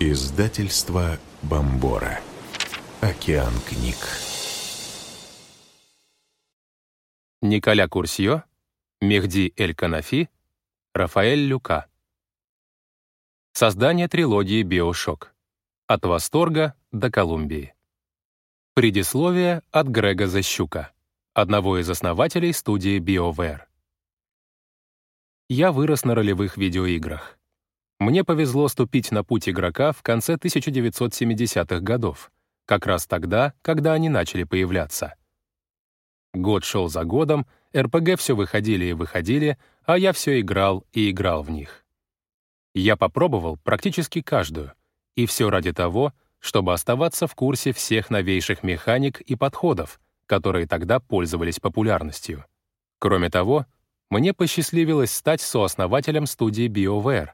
Издательство Бомбора. Океан книг. Николя Курсье, Мехди Эль-Канафи, Рафаэль Люка. Создание трилогии «Биошок». От восторга до Колумбии. Предисловие от Грега Защука, одного из основателей студии BioWare. Я вырос на ролевых видеоиграх. Мне повезло ступить на путь игрока в конце 1970-х годов, как раз тогда, когда они начали появляться. Год шел за годом, РПГ все выходили и выходили, а я все играл и играл в них. Я попробовал практически каждую, и все ради того, чтобы оставаться в курсе всех новейших механик и подходов, которые тогда пользовались популярностью. Кроме того, мне посчастливилось стать сооснователем студии BioWare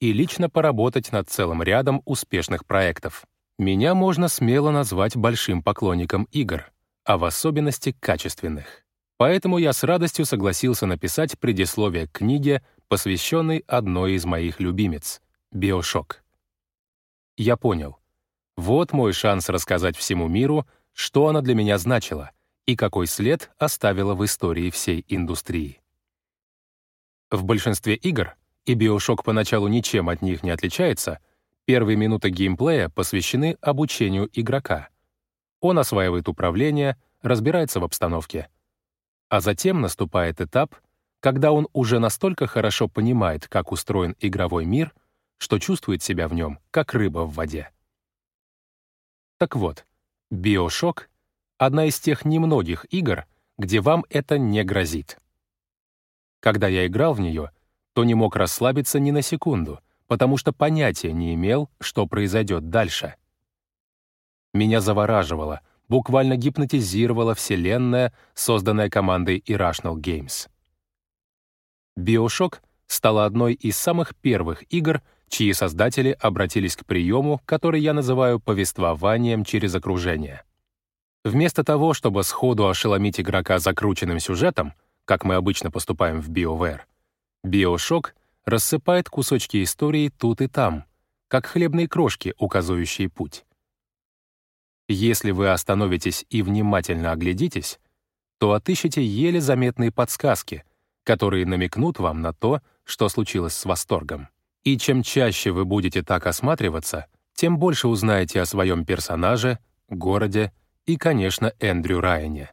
и лично поработать над целым рядом успешных проектов. Меня можно смело назвать большим поклонником игр — а в особенности качественных. Поэтому я с радостью согласился написать предисловие к книге, посвященной одной из моих любимец — «Биошок». Я понял. Вот мой шанс рассказать всему миру, что она для меня значила и какой след оставила в истории всей индустрии. В большинстве игр, и Биошок поначалу ничем от них не отличается, первые минуты геймплея посвящены обучению игрока — он осваивает управление, разбирается в обстановке. А затем наступает этап, когда он уже настолько хорошо понимает, как устроен игровой мир, что чувствует себя в нем, как рыба в воде. Так вот, Биошок — одна из тех немногих игр, где вам это не грозит. Когда я играл в нее, то не мог расслабиться ни на секунду, потому что понятия не имел, что произойдет дальше — меня завораживала, буквально гипнотизировала вселенная, созданная командой Irrational Games. Bioshock стала одной из самых первых игр, чьи создатели обратились к приему, который я называю повествованием через окружение. Вместо того, чтобы сходу ошеломить игрока закрученным сюжетом, как мы обычно поступаем в BioWare, Bioshock рассыпает кусочки истории тут и там, как хлебные крошки, указывающие путь. Если вы остановитесь и внимательно оглядитесь, то отыщете еле заметные подсказки, которые намекнут вам на то, что случилось с восторгом. И чем чаще вы будете так осматриваться, тем больше узнаете о своем персонаже, городе и, конечно, Эндрю Райане.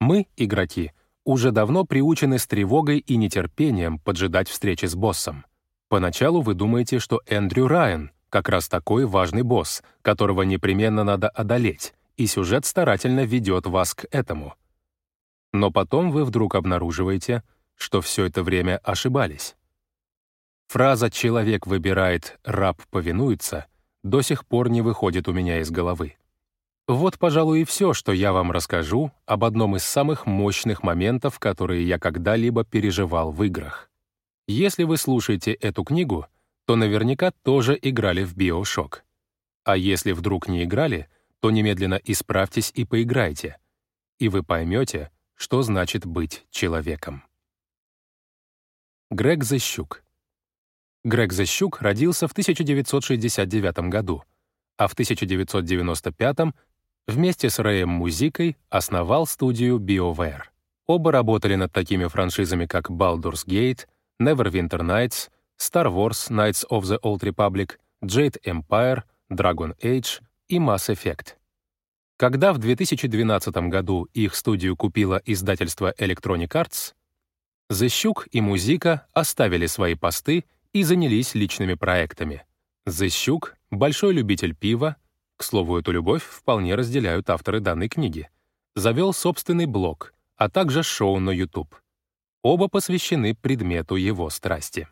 Мы, игроки, уже давно приучены с тревогой и нетерпением поджидать встречи с боссом. Поначалу вы думаете, что Эндрю Райан — как раз такой важный босс, которого непременно надо одолеть, и сюжет старательно ведет вас к этому. Но потом вы вдруг обнаруживаете, что все это время ошибались. Фраза «человек выбирает, раб повинуется» до сих пор не выходит у меня из головы. Вот, пожалуй, и все, что я вам расскажу об одном из самых мощных моментов, которые я когда-либо переживал в играх. Если вы слушаете эту книгу — то наверняка тоже играли в Биошок. А если вдруг не играли, то немедленно исправьтесь и поиграйте, и вы поймете, что значит быть человеком. Грег Защук Грег Защук родился в 1969 году, а в 1995 вместе с Рэем Музикой основал студию BioWare. Оба работали над такими франшизами, как Baldur's Gate, Neverwinter Nights, Star Wars Knights of the Old Republic, Jade Empire, Dragon Age и Mass Effect. Когда в 2012 году их студию купило издательство Electronic Arts, Зыщук и Музика оставили свои посты и занялись личными проектами. Зыщук — большой любитель пива, к слову, эту любовь вполне разделяют авторы данной книги, завел собственный блог, а также шоу на YouTube. Оба посвящены предмету его страсти.